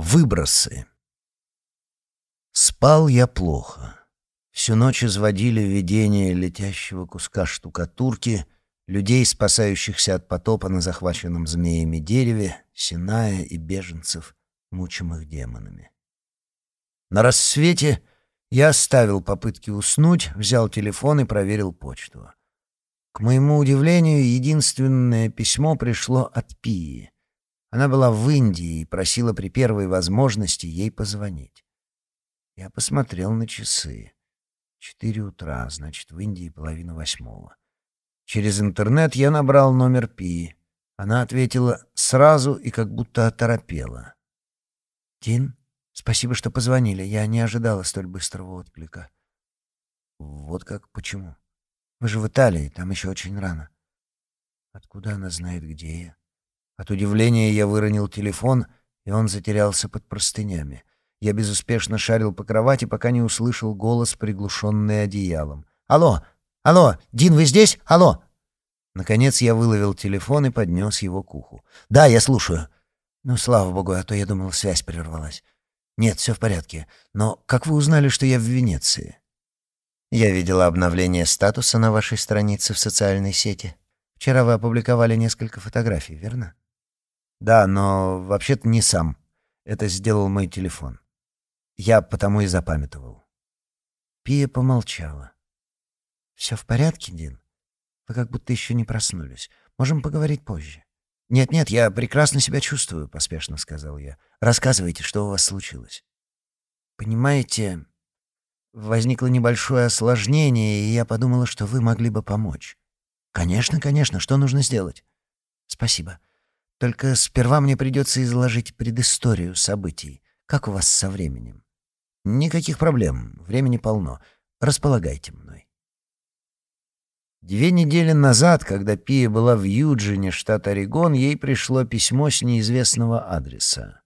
Выбросы. Спал я плохо. Всю ночь изводили видение летящего куска штукатурки, людей, спасающихся от потопа на захваченном змеями дереве, Синая и беженцев, мучимых демонами. На рассвете я оставил попытки уснуть, взял телефон и проверил почту. К моему удивлению, единственное письмо пришло от Пии — она была в Индии и просила при первой возможности ей позвонить. Я посмотрел на часы. Четыре утра, значит, в Индии половина восьмого. Через интернет я набрал номер Пи. Она ответила сразу и как будто оторопела. «Тин, спасибо, что позвонили. Я не ожидала столь быстрого отклика». «Вот как? Почему? Вы же в Италии, там еще очень рано». «Откуда она знает, где я?» От удивления я выронил телефон, и он затерялся под простынями. Я безуспешно шарил по кровати, пока не услышал голос, приглушенный одеялом. «Алло! Алло! Дин, вы здесь? Алло!» Наконец я выловил телефон и поднес его к уху. «Да, я слушаю». «Ну, слава богу, а то я думал, связь прервалась». «Нет, все в порядке. Но как вы узнали, что я в Венеции?» «Я видела обновление статуса на вашей странице в социальной сети. Вчера вы опубликовали несколько фотографий, верно?» Да, но вообще-то не сам. Это сделал мой телефон. Я потому и запамятовал. Пия помолчала. «Все в порядке, Дин? Вы как будто еще не проснулись. Можем поговорить позже». «Нет-нет, я прекрасно себя чувствую», — поспешно сказал я. «Рассказывайте, что у вас случилось». «Понимаете, возникло небольшое осложнение, и я подумала, что вы могли бы помочь». «Конечно, конечно. Что нужно сделать?» «Спасибо. Только сперва мне придется изложить предысторию событий. Как у вас со временем? Никаких проблем. Времени полно. Располагайте мной. Две недели назад, когда Пия была в Юджине, штат Орегон, ей пришло письмо с неизвестного адреса.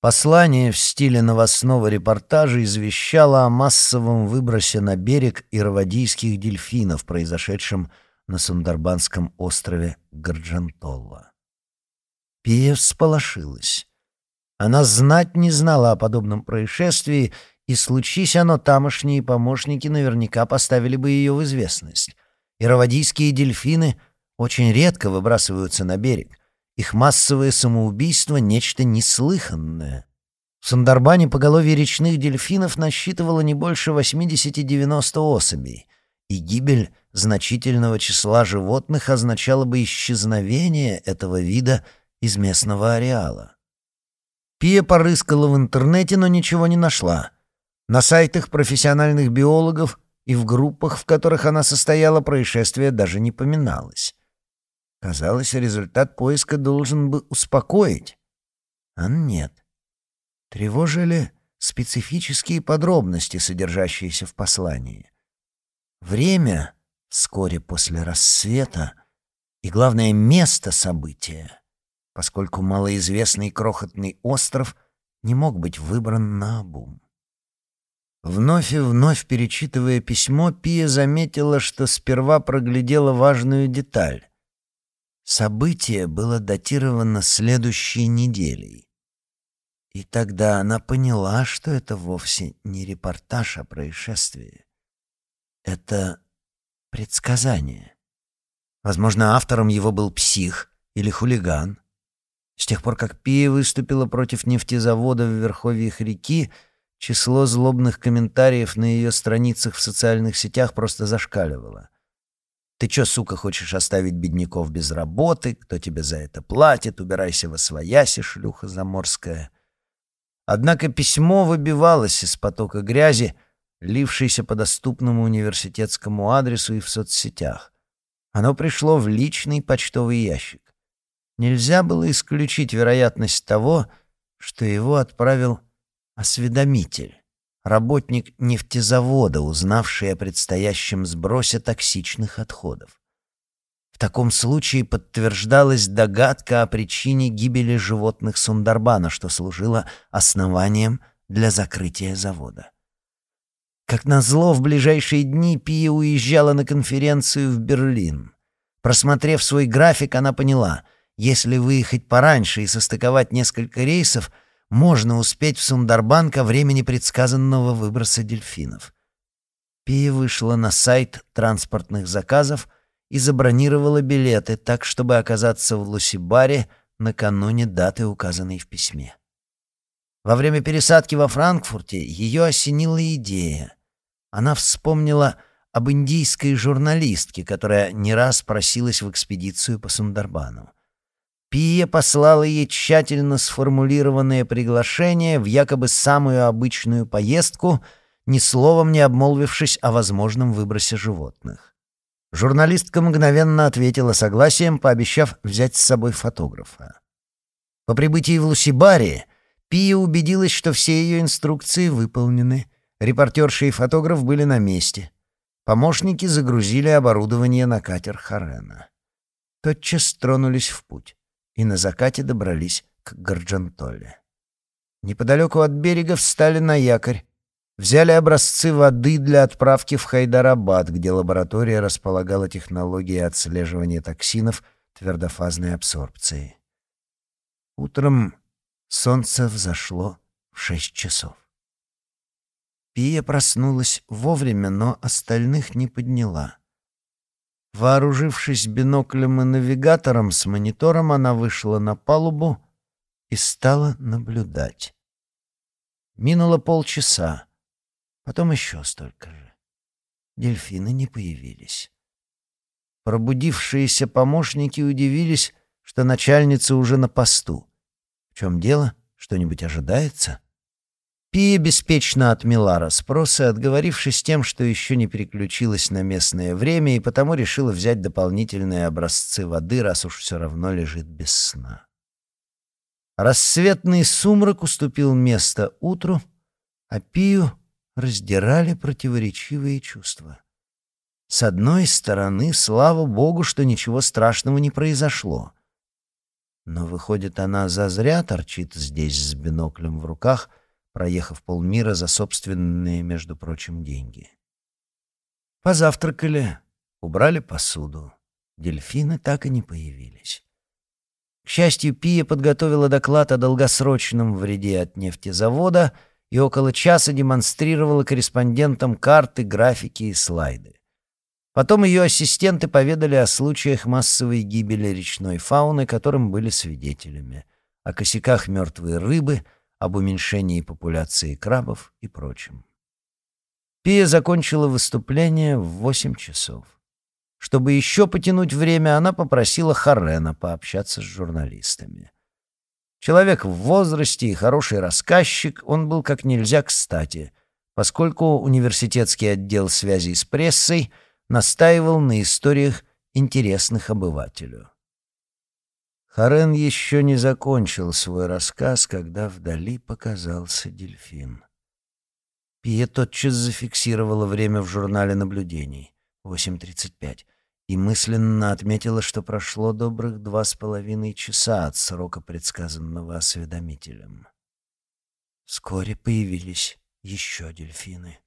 Послание в стиле новостного репортажа извещало о массовом выбросе на берег ирвадийских дельфинов, произошедшем на Сундарбанском острове Гарджантолла. Пия всполошилась. Она знать не знала о подобном происшествии, и случись оно, тамошние помощники наверняка поставили бы ее в известность. Ироводийские дельфины очень редко выбрасываются на берег. Их массовое самоубийство — нечто неслыханное. В Сандарбане поголовье речных дельфинов насчитывало не больше 80-90 особей, и гибель значительного числа животных означала бы исчезновение этого вида — из местного ареала. Пия порыскала в интернете, но ничего не нашла. На сайтах профессиональных биологов и в группах, в которых она состояла, происшествие даже не поминалось. Казалось, результат поиска должен бы успокоить. А нет. Тревожили специфические подробности, содержащиеся в послании. Время вскоре после рассвета и, главное, место события поскольку малоизвестный крохотный остров не мог быть выбран на обум. Вновь и вновь перечитывая письмо, Пия заметила, что сперва проглядела важную деталь. Событие было датировано следующей неделей. И тогда она поняла, что это вовсе не репортаж о происшествии. Это предсказание. Возможно, автором его был псих или хулиган. С тех пор, как Пия выступила против нефтезавода в верховьях реки, число злобных комментариев на ее страницах в социальных сетях просто зашкаливало. «Ты чё, сука, хочешь оставить бедняков без работы? Кто тебе за это платит? Убирайся во свояси, шлюха заморская». Однако письмо выбивалось из потока грязи, лившейся по доступному университетскому адресу и в соцсетях. Оно пришло в личный почтовый ящик нельзя было исключить вероятность того, что его отправил осведомитель, работник нефтезавода, узнавший о предстоящем сбросе токсичных отходов. В таком случае подтверждалась догадка о причине гибели животных Сундарбана, что служило основанием для закрытия завода. Как назло, в ближайшие дни Пия уезжала на конференцию в Берлин. Просмотрев свой график, она поняла — если выехать пораньше и состыковать несколько рейсов, можно успеть в Сундарбан ко времени предсказанного выброса дельфинов. Пия вышла на сайт транспортных заказов и забронировала билеты так, чтобы оказаться в Лусибаре накануне даты, указанной в письме. Во время пересадки во Франкфурте ее осенила идея. Она вспомнила об индийской журналистке, которая не раз просилась в экспедицию по Сундарбану. Пия послала ей тщательно сформулированное приглашение в якобы самую обычную поездку, ни словом не обмолвившись о возможном выбросе животных. Журналистка мгновенно ответила согласием, пообещав взять с собой фотографа. По прибытии в Лусибари Пия убедилась, что все ее инструкции выполнены. Репортерша и фотограф были на месте. Помощники загрузили оборудование на катер Харена. Тотчас тронулись в путь и на закате добрались к Гарджантоле. Неподалеку от берега встали на якорь, взяли образцы воды для отправки в Хайдарабад, где лаборатория располагала технологией отслеживания токсинов твердофазной абсорбции. Утром солнце взошло в шесть часов. Пия проснулась вовремя, но остальных не подняла. Вооружившись биноклем и навигатором с монитором, она вышла на палубу и стала наблюдать. Минуло полчаса, потом еще столько же. Дельфины не появились. Пробудившиеся помощники удивились, что начальница уже на посту. В чем дело? Что-нибудь ожидается? Пия беспечно отмела расспросы, отговорившись тем, что еще не переключилась на местное время и потому решила взять дополнительные образцы воды, раз уж все равно лежит без сна. Рассветный сумрак уступил место утру, а Пию раздирали противоречивые чувства. С одной стороны, слава богу, что ничего страшного не произошло. Но, выходит, она зазря торчит здесь с биноклем в руках — проехав полмира за собственные, между прочим, деньги. Позавтракали, убрали посуду. Дельфины так и не появились. К счастью, Пия подготовила доклад о долгосрочном вреде от нефтезавода и около часа демонстрировала корреспондентам карты, графики и слайды. Потом ее ассистенты поведали о случаях массовой гибели речной фауны, которым были свидетелями, о косяках мертвой рыбы — об уменьшении популяции крабов и прочем. Пия закончила выступление в восемь часов. Чтобы еще потянуть время, она попросила Харена пообщаться с журналистами. Человек в возрасте и хороший рассказчик, он был как нельзя кстати, поскольку университетский отдел связей с прессой настаивал на историях, интересных обывателю. Харен еще не закончил свой рассказ, когда вдали показался дельфин. Пия тотчас зафиксировала время в журнале наблюдений — 8.35 и мысленно отметила, что прошло добрых два с половиной часа от срока, предсказанного осведомителем. Вскоре появились еще дельфины,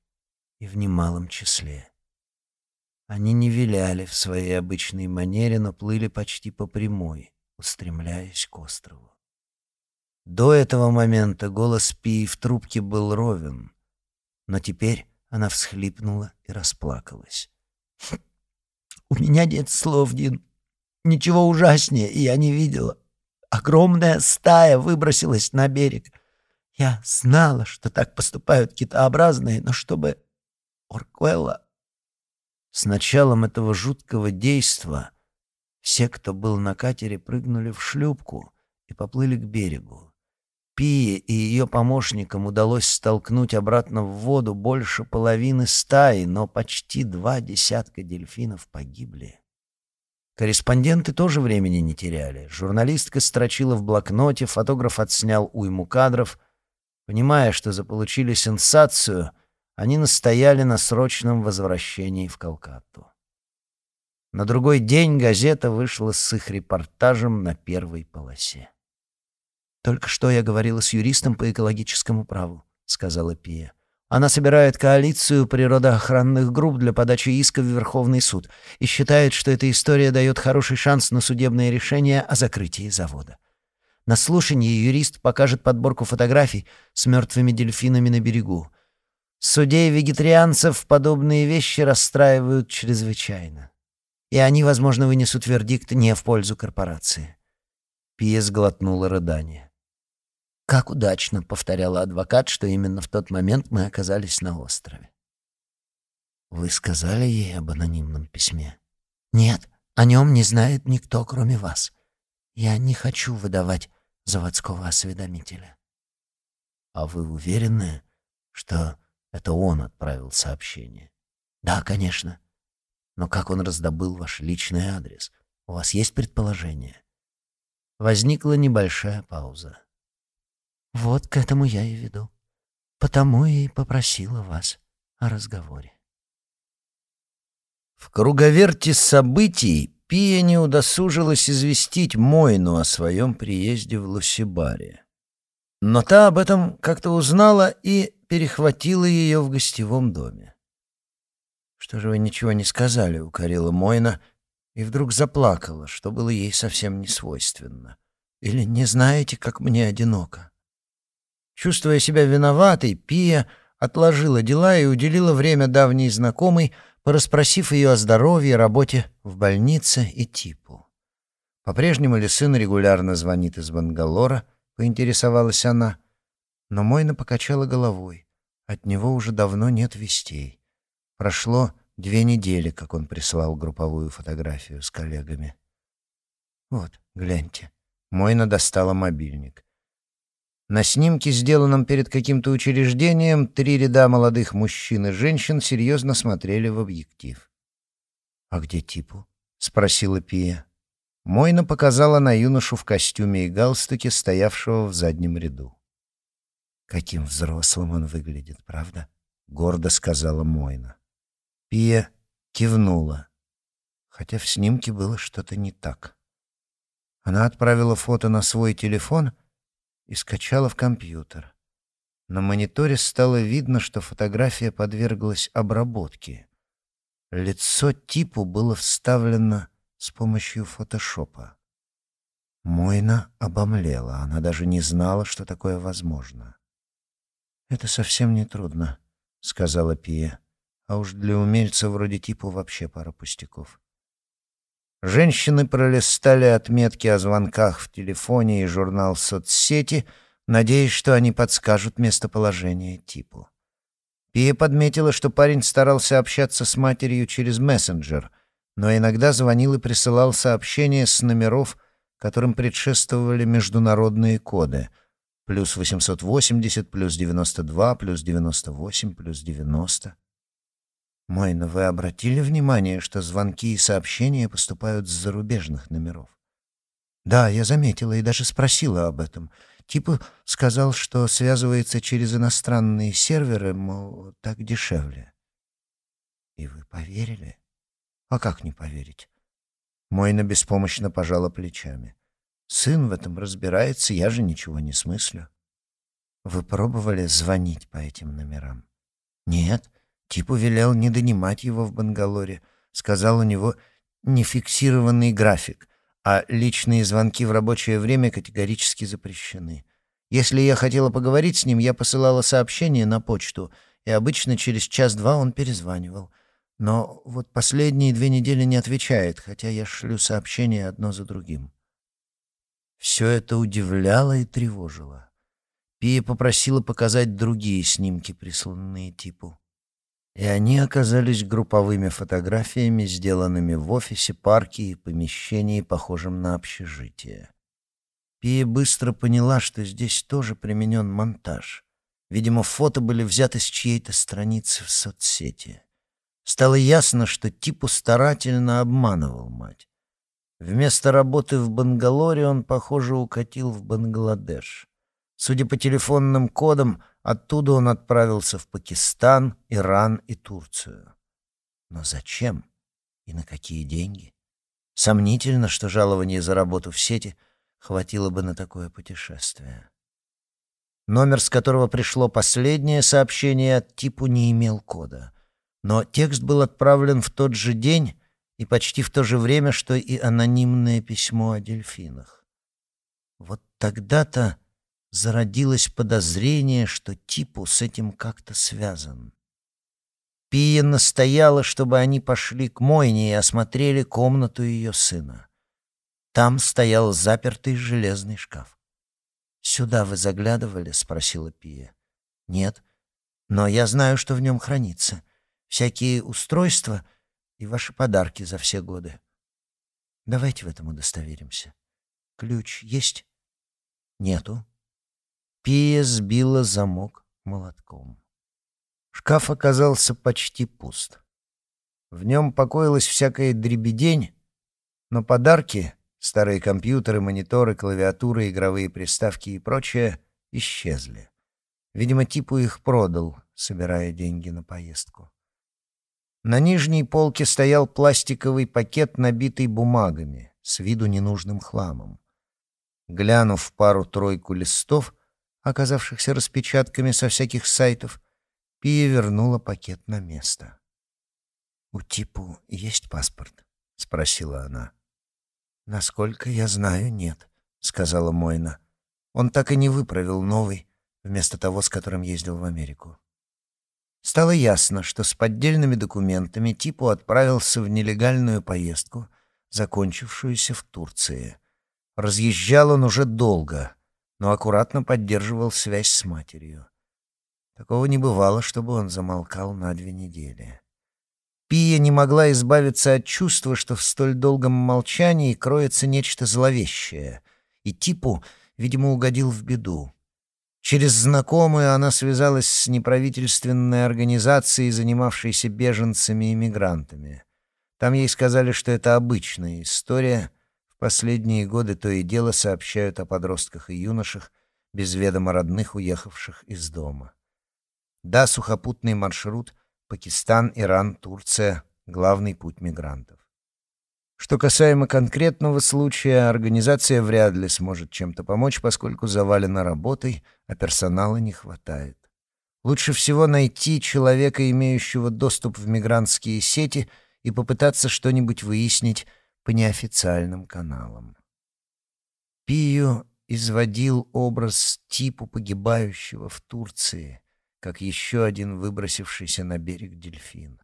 и в немалом числе. Они не виляли в своей обычной манере, но плыли почти по прямой — устремляясь к острову. До этого момента голос Пии в трубке был ровен, но теперь она всхлипнула и расплакалась. «У меня нет слов, Дин. Ничего ужаснее я не видела. Огромная стая выбросилась на берег. Я знала, что так поступают китообразные, но чтобы... Орквелла...» С началом этого жуткого действа все, кто был на катере, прыгнули в шлюпку и поплыли к берегу. Пие и ее помощникам удалось столкнуть обратно в воду больше половины стаи, но почти два десятка дельфинов погибли. Корреспонденты тоже времени не теряли. Журналистка строчила в блокноте, фотограф отснял уйму кадров. Понимая, что заполучили сенсацию, они настояли на срочном возвращении в Калкатту. На другой день газета вышла с их репортажем на первой полосе. «Только что я говорила с юристом по экологическому праву», — сказала Пия. «Она собирает коалицию природоохранных групп для подачи иска в Верховный суд и считает, что эта история дает хороший шанс на судебное решение о закрытии завода. На слушании юрист покажет подборку фотографий с мертвыми дельфинами на берегу. Судей-вегетарианцев подобные вещи расстраивают чрезвычайно. И они, возможно, вынесут вердикт не в пользу корпорации. Пия сглотнула рыдание. «Как удачно», — повторяла адвокат, что именно в тот момент мы оказались на острове. «Вы сказали ей об анонимном письме?» «Нет, о нем не знает никто, кроме вас. Я не хочу выдавать заводского осведомителя». «А вы уверены, что это он отправил сообщение?» «Да, конечно. Но как он раздобыл ваш личный адрес? У вас есть предположение?» Возникла небольшая пауза. «Вот к этому я и веду. Потому и попросила вас о разговоре». В круговерте событий Пия не удосужилась известить Мойну о своем приезде в Лусибаре. Но та об этом как-то узнала и перехватила ее в гостевом доме. «Что же вы ничего не сказали?» — укорила Мойна, и вдруг заплакала, что было ей совсем не свойственно. «Или не знаете, как мне одиноко?» Чувствуя себя виноватой, Пия отложила дела и уделила время давней знакомой, порасспросив ее о здоровье, работе в больнице и типу. По-прежнему ли сын регулярно звонит из Бангалора, поинтересовалась она, но Мойна покачала головой. От него уже давно нет вестей. Прошло две недели, как он прислал групповую фотографию с коллегами. Вот, гляньте. Мойна достала мобильник. На снимке, сделанном перед каким-то учреждением, три ряда молодых мужчин и женщин серьезно смотрели в объектив. «А где Типу?» — спросила Пия. Мойна показала на юношу в костюме и галстуке, стоявшего в заднем ряду. «Каким взрослым он выглядит, правда?» — гордо сказала Мойна. Пия кивнула, хотя в снимке было что-то не так. Она отправила фото на свой телефон — и скачала в компьютер. На мониторе стало видно, что фотография подверглась обработке. Лицо типу было вставлено с помощью фотошопа. Мойна обомлела, она даже не знала, что такое возможно. «Это совсем не трудно», — сказала Пия. «А уж для умельца вроде типу вообще пара пустяков». Женщины пролистали отметки о звонках в телефоне и журнал соцсети, надеясь, что они подскажут местоположение типу. Пия подметила, что парень старался общаться с матерью через мессенджер, но иногда звонил и присылал сообщения с номеров, которым предшествовали международные коды — плюс 880, плюс 92, плюс 98, плюс 90. «Майна, вы обратили внимание, что звонки и сообщения поступают с зарубежных номеров?» «Да, я заметила и даже спросила об этом. Типа сказал, что связывается через иностранные серверы, мол, так дешевле». «И вы поверили?» «А как не поверить?» Мойна беспомощно пожала плечами. «Сын в этом разбирается, я же ничего не смыслю». «Вы пробовали звонить по этим номерам?» «Нет». Типу велел не донимать его в Бангалоре. Сказал, у него нефиксированный график, а личные звонки в рабочее время категорически запрещены. Если я хотела поговорить с ним, я посылала сообщение на почту, и обычно через час-два он перезванивал. Но вот последние две недели не отвечает, хотя я шлю сообщения одно за другим. Все это удивляло и тревожило. Пия попросила показать другие снимки, присланные типу и они оказались групповыми фотографиями, сделанными в офисе, парке и помещении, похожем на общежитие. Пия быстро поняла, что здесь тоже применен монтаж. Видимо, фото были взяты с чьей-то страницы в соцсети. Стало ясно, что типу старательно обманывал мать. Вместо работы в Бангалоре он, похоже, укатил в Бангладеш. Судя по телефонным кодам, Оттуда он отправился в Пакистан, Иран и Турцию. Но зачем и на какие деньги? Сомнительно, что жалование за работу в сети хватило бы на такое путешествие. Номер, с которого пришло последнее сообщение от типу, не имел кода. Но текст был отправлен в тот же день и почти в то же время, что и анонимное письмо о дельфинах. Вот тогда-то зародилось подозрение, что Типу с этим как-то связан. Пия настояла, чтобы они пошли к Мойне и осмотрели комнату ее сына. Там стоял запертый железный шкаф. «Сюда вы заглядывали?» — спросила Пия. «Нет, но я знаю, что в нем хранится. Всякие устройства и ваши подарки за все годы. Давайте в этом удостоверимся. Ключ есть?» «Нету». Пия сбила замок молотком. Шкаф оказался почти пуст. В нем покоилась всякая дребедень, но подарки — старые компьютеры, мониторы, клавиатуры, игровые приставки и прочее — исчезли. Видимо, типу их продал, собирая деньги на поездку. На нижней полке стоял пластиковый пакет, набитый бумагами, с виду ненужным хламом. Глянув пару-тройку листов, оказавшихся распечатками со всяких сайтов, Пия вернула пакет на место. «У Типу есть паспорт?» — спросила она. «Насколько я знаю, нет», — сказала Мойна. «Он так и не выправил новый, вместо того, с которым ездил в Америку». Стало ясно, что с поддельными документами Типу отправился в нелегальную поездку, закончившуюся в Турции. Разъезжал он уже долго, но аккуратно поддерживал связь с матерью. Такого не бывало, чтобы он замолкал на две недели. Пия не могла избавиться от чувства, что в столь долгом молчании кроется нечто зловещее, и Типу, видимо, угодил в беду. Через знакомую она связалась с неправительственной организацией, занимавшейся беженцами и мигрантами. Там ей сказали, что это обычная история. Последние годы то и дело сообщают о подростках и юношах, без ведома родных, уехавших из дома. Да, сухопутный маршрут Пакистан, Иран, Турция — главный путь мигрантов. Что касаемо конкретного случая, организация вряд ли сможет чем-то помочь, поскольку завалена работой, а персонала не хватает. Лучше всего найти человека, имеющего доступ в мигрантские сети, и попытаться что-нибудь выяснить по неофициальным каналам. Пию изводил образ типу погибающего в Турции — как еще один выбросившийся на берег дельфин.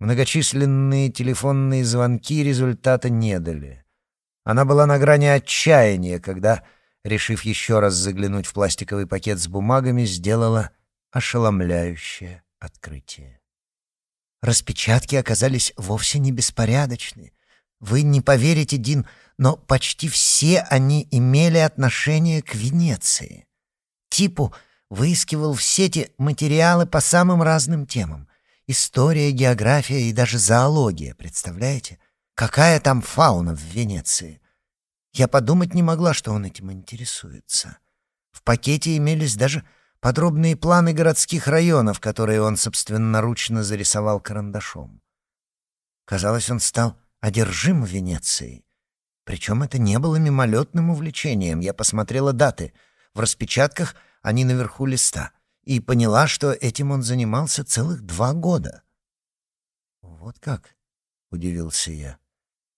Многочисленные телефонные звонки результата не дали. Она была на грани отчаяния, когда, решив еще раз заглянуть в пластиковый пакет с бумагами, сделала ошеломляющее открытие. Распечатки оказались вовсе не беспорядочны. Вы не поверите, Дин, но почти все они имели отношение к Венеции. Типу выискивал в сети материалы по самым разным темам. История, география и даже зоология, представляете? Какая там фауна в Венеции? Я подумать не могла, что он этим интересуется. В пакете имелись даже подробные планы городских районов, которые он собственноручно зарисовал карандашом. Казалось, он стал одержим Венецией. Причем это не было мимолетным увлечением. Я посмотрела даты. В распечатках — они наверху листа, и поняла, что этим он занимался целых два года. «Вот как?» — удивился я.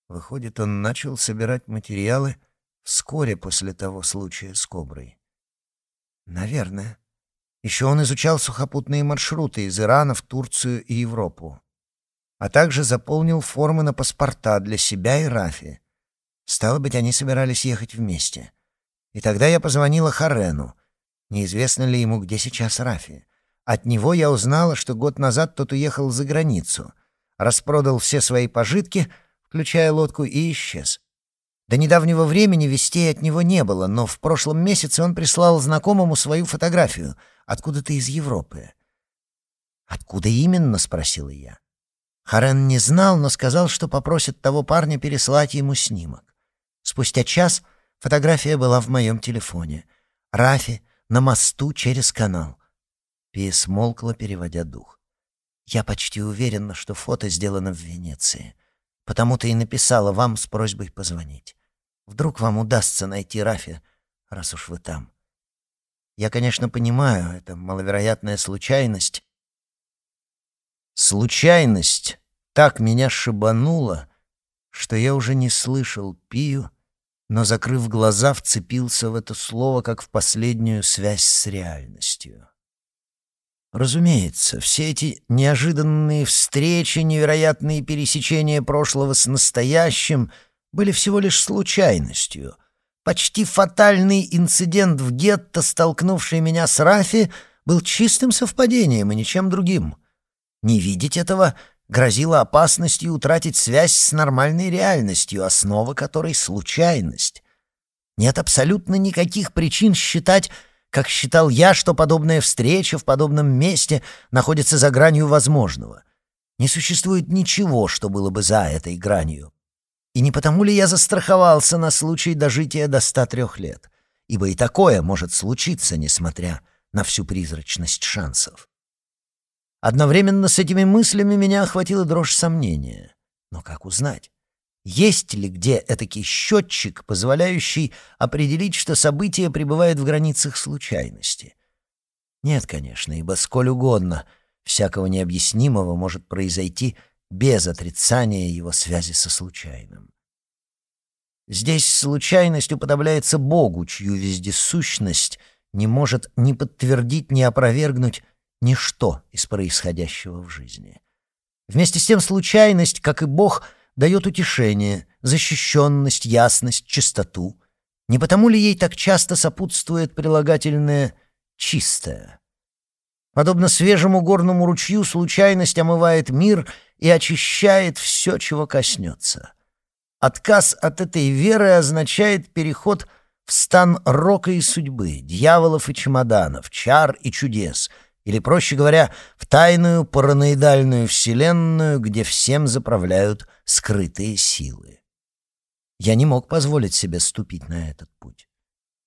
Выходит, он начал собирать материалы вскоре после того случая с Коброй. «Наверное. Еще он изучал сухопутные маршруты из Ирана в Турцию и Европу, а также заполнил формы на паспорта для себя и Рафи. Стало быть, они собирались ехать вместе. И тогда я позвонила Харену — Неизвестно ли ему, где сейчас Рафи. От него я узнала, что год назад тот уехал за границу, распродал все свои пожитки, включая лодку, и исчез. До недавнего времени вестей от него не было, но в прошлом месяце он прислал знакомому свою фотографию, откуда-то из Европы. «Откуда именно?» — спросила я. Харен не знал, но сказал, что попросит того парня переслать ему снимок. Спустя час фотография была в моем телефоне. Рафи на мосту через канал. Пия смолкла, переводя дух. Я почти уверена, что фото сделано в Венеции. Потому-то и написала вам с просьбой позвонить. Вдруг вам удастся найти Рафи, раз уж вы там. Я, конечно, понимаю, это маловероятная случайность. Случайность так меня шибанула, что я уже не слышал Пию но, закрыв глаза, вцепился в это слово, как в последнюю связь с реальностью. Разумеется, все эти неожиданные встречи, невероятные пересечения прошлого с настоящим были всего лишь случайностью. Почти фатальный инцидент в гетто, столкнувший меня с Рафи, был чистым совпадением и ничем другим. Не видеть этого грозило опасностью утратить связь с нормальной реальностью, основа которой — случайность. Нет абсолютно никаких причин считать, как считал я, что подобная встреча в подобном месте находится за гранью возможного. Не существует ничего, что было бы за этой гранью. И не потому ли я застраховался на случай дожития до 103 лет? Ибо и такое может случиться, несмотря на всю призрачность шансов. Одновременно с этими мыслями меня охватила дрожь сомнения. Но как узнать? Есть ли где этакий счетчик, позволяющий определить, что событие пребывает в границах случайности? Нет, конечно, ибо сколь угодно всякого необъяснимого может произойти без отрицания его связи со случайным. Здесь случайность уподобляется Богу, чью вездесущность не может ни подтвердить, ни опровергнуть ничто из происходящего в жизни. Вместе с тем случайность, как и Бог — дает утешение, защищенность, ясность, чистоту. Не потому ли ей так часто сопутствует прилагательное «чистое»? Подобно свежему горному ручью, случайность омывает мир и очищает все, чего коснется. Отказ от этой веры означает переход в стан рока и судьбы, дьяволов и чемоданов, чар и чудес — или, проще говоря, в тайную параноидальную вселенную, где всем заправляют скрытые силы. Я не мог позволить себе ступить на этот путь.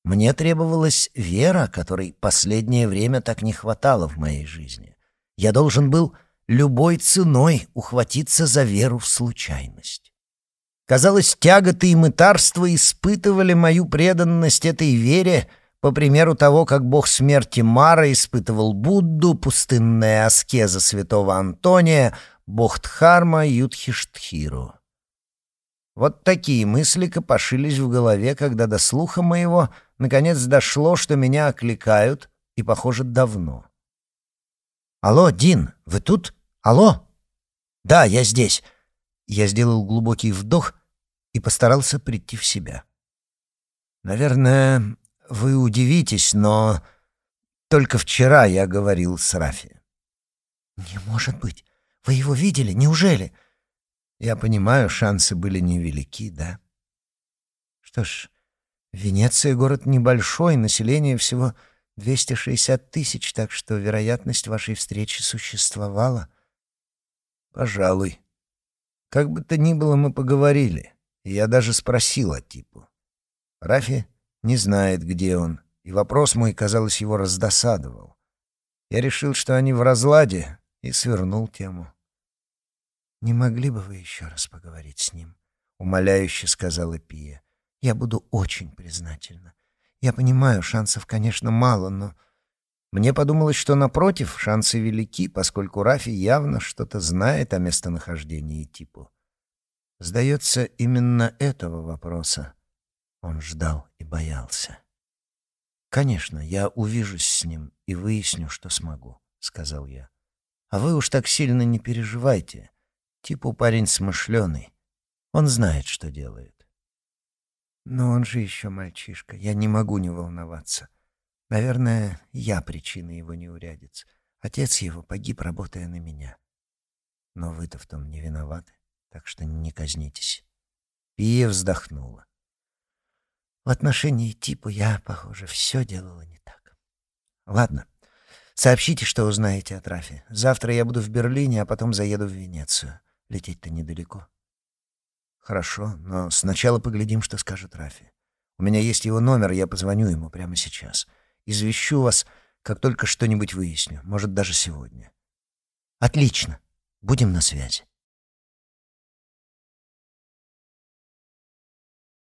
Мне требовалась вера, которой последнее время так не хватало в моей жизни. Я должен был любой ценой ухватиться за веру в случайность. Казалось, тяготы и мытарство испытывали мою преданность этой вере по примеру того, как бог смерти Мара испытывал Будду, пустынная аскеза святого Антония, бог Дхарма Юдхиштхиру. Вот такие мысли копошились в голове, когда до слуха моего наконец дошло, что меня окликают, и, похоже, давно. «Алло, Дин, вы тут? Алло?» «Да, я здесь». Я сделал глубокий вдох и постарался прийти в себя. Наверное, вы удивитесь, но только вчера я говорил с Рафи. Не может быть. Вы его видели? Неужели? Я понимаю, шансы были невелики, да? Что ж, Венеция — город небольшой, население всего 260 тысяч, так что вероятность вашей встречи существовала. Пожалуй. Как бы то ни было, мы поговорили. И я даже спросил о типу. Рафи не знает, где он, и вопрос мой, казалось, его раздосадовал. Я решил, что они в разладе, и свернул тему. «Не могли бы вы еще раз поговорить с ним?» — умоляюще сказала Пия. «Я буду очень признательна. Я понимаю, шансов, конечно, мало, но...» Мне подумалось, что, напротив, шансы велики, поскольку Рафи явно что-то знает о местонахождении типу. Сдается, именно этого вопроса он ждал и боялся. «Конечно, я увижусь с ним и выясню, что смогу», — сказал я. «А вы уж так сильно не переживайте. Типу парень смышленый. Он знает, что делает». «Но он же еще мальчишка. Я не могу не волноваться. Наверное, я причина его неурядиц. Отец его погиб, работая на меня. Но вы-то в том не виноваты, так что не казнитесь». Пия вздохнула. В отношении типа я, похоже, все делала не так. Ладно, сообщите, что узнаете о Рафе. Завтра я буду в Берлине, а потом заеду в Венецию. Лететь-то недалеко. Хорошо, но сначала поглядим, что скажет Рафи. У меня есть его номер, я позвоню ему прямо сейчас. Извещу вас, как только что-нибудь выясню, может, даже сегодня. Отлично. Будем на связи.